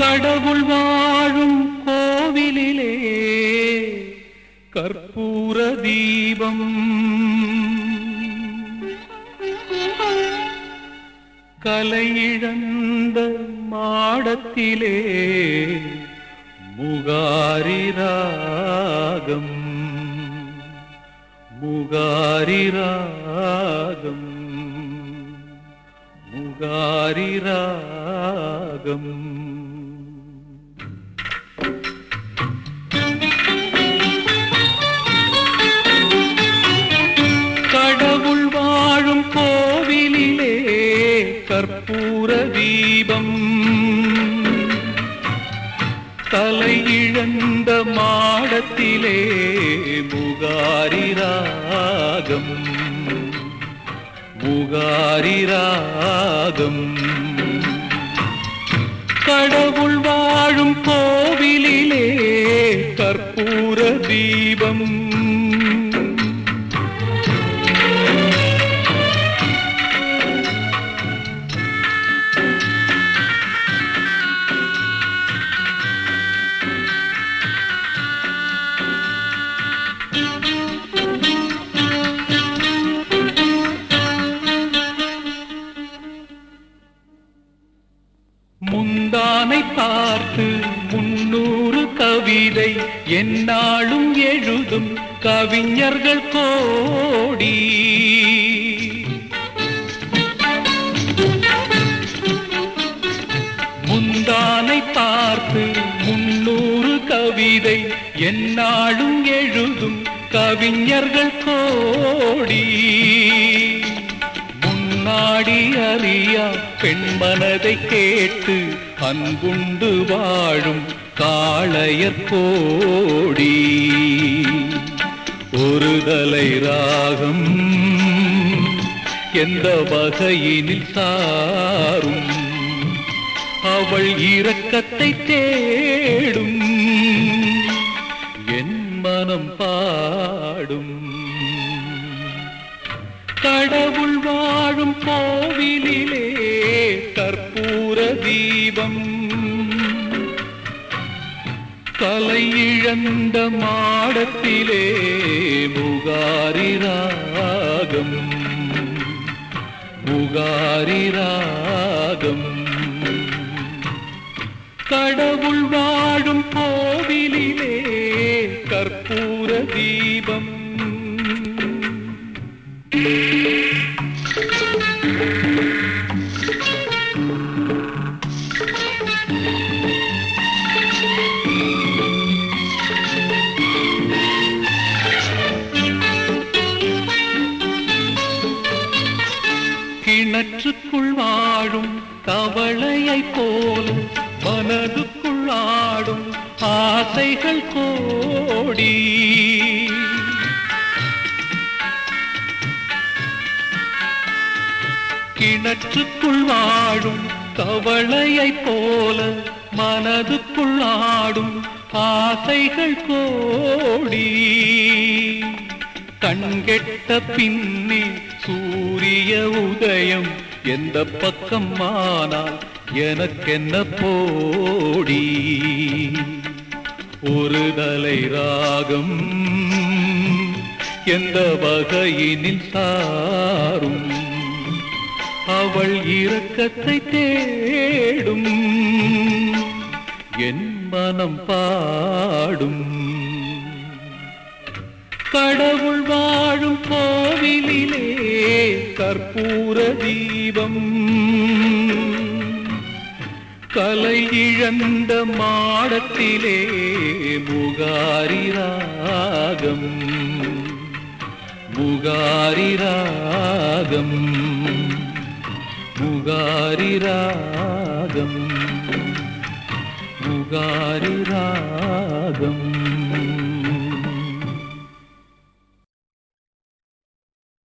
கடவுள் வாழும் கோவிலிலே கற்பூர தீபம். கலையிழந்த மாடத்திலே முகாரி ராகம். முகாரி ராகம். முகாரி ராகம். தீபம். தலையிழந்த மாடத்திலே முகாரி ராகம். முகாரி ராகம். கடவுள் வாழும் கோவிலிலே கற்பூர தீபம். பார்த்து முன்னூறு கவிதை என்னாலும் எழுதும் கவிஞர்கள் கோடி. முந்தானை பார்த்து முன்னூறு கவிதை என்னாலும் எழுதும் கவிஞர்கள் கோடி. நாடி அறியா பெண் மனதை கேட்டு அன்புண்டு வாழும் காளையர் கோடி. ஒரு தலை ராகம் எந்த வகையினில் சாரும் அவள் இரக்கத்தை தேடும் தீபம். தலையிழந்த மாடத்திலே புகாரி ராகம். புகாரி ராகம். கடவுள் வாழும் கோவிலிலே கற்பூர தீபம். கிணற்றுக்குள் வாழும் தவளையைப் போலும் மனதுக்குள் ஆடும் ஆசைகள் கோடி. கிணற்றுக்குள் வாழும் தவளையைப் போல மனதுக்குள் ஆடும் ஆசைகள் கோடி. கண்கெட்ட பின்னே சூரிய உதயம் எந்த பக்கம் ஆனால் எனக்கென்ன போடி? ஒரு தலை ராகம் எந்த வகையினில் சாரும்? அவள் இரக்கத்தை தேடும் என் மனம் பாடும். கடவுள் வாழும் போ கோவிலிலே கற்பூர தீபம். கலை இழந்த மாடத்திலே முகாரி ராகம். முகாரி ராகம். முகாரி ராகம். முகாரி ராகம்.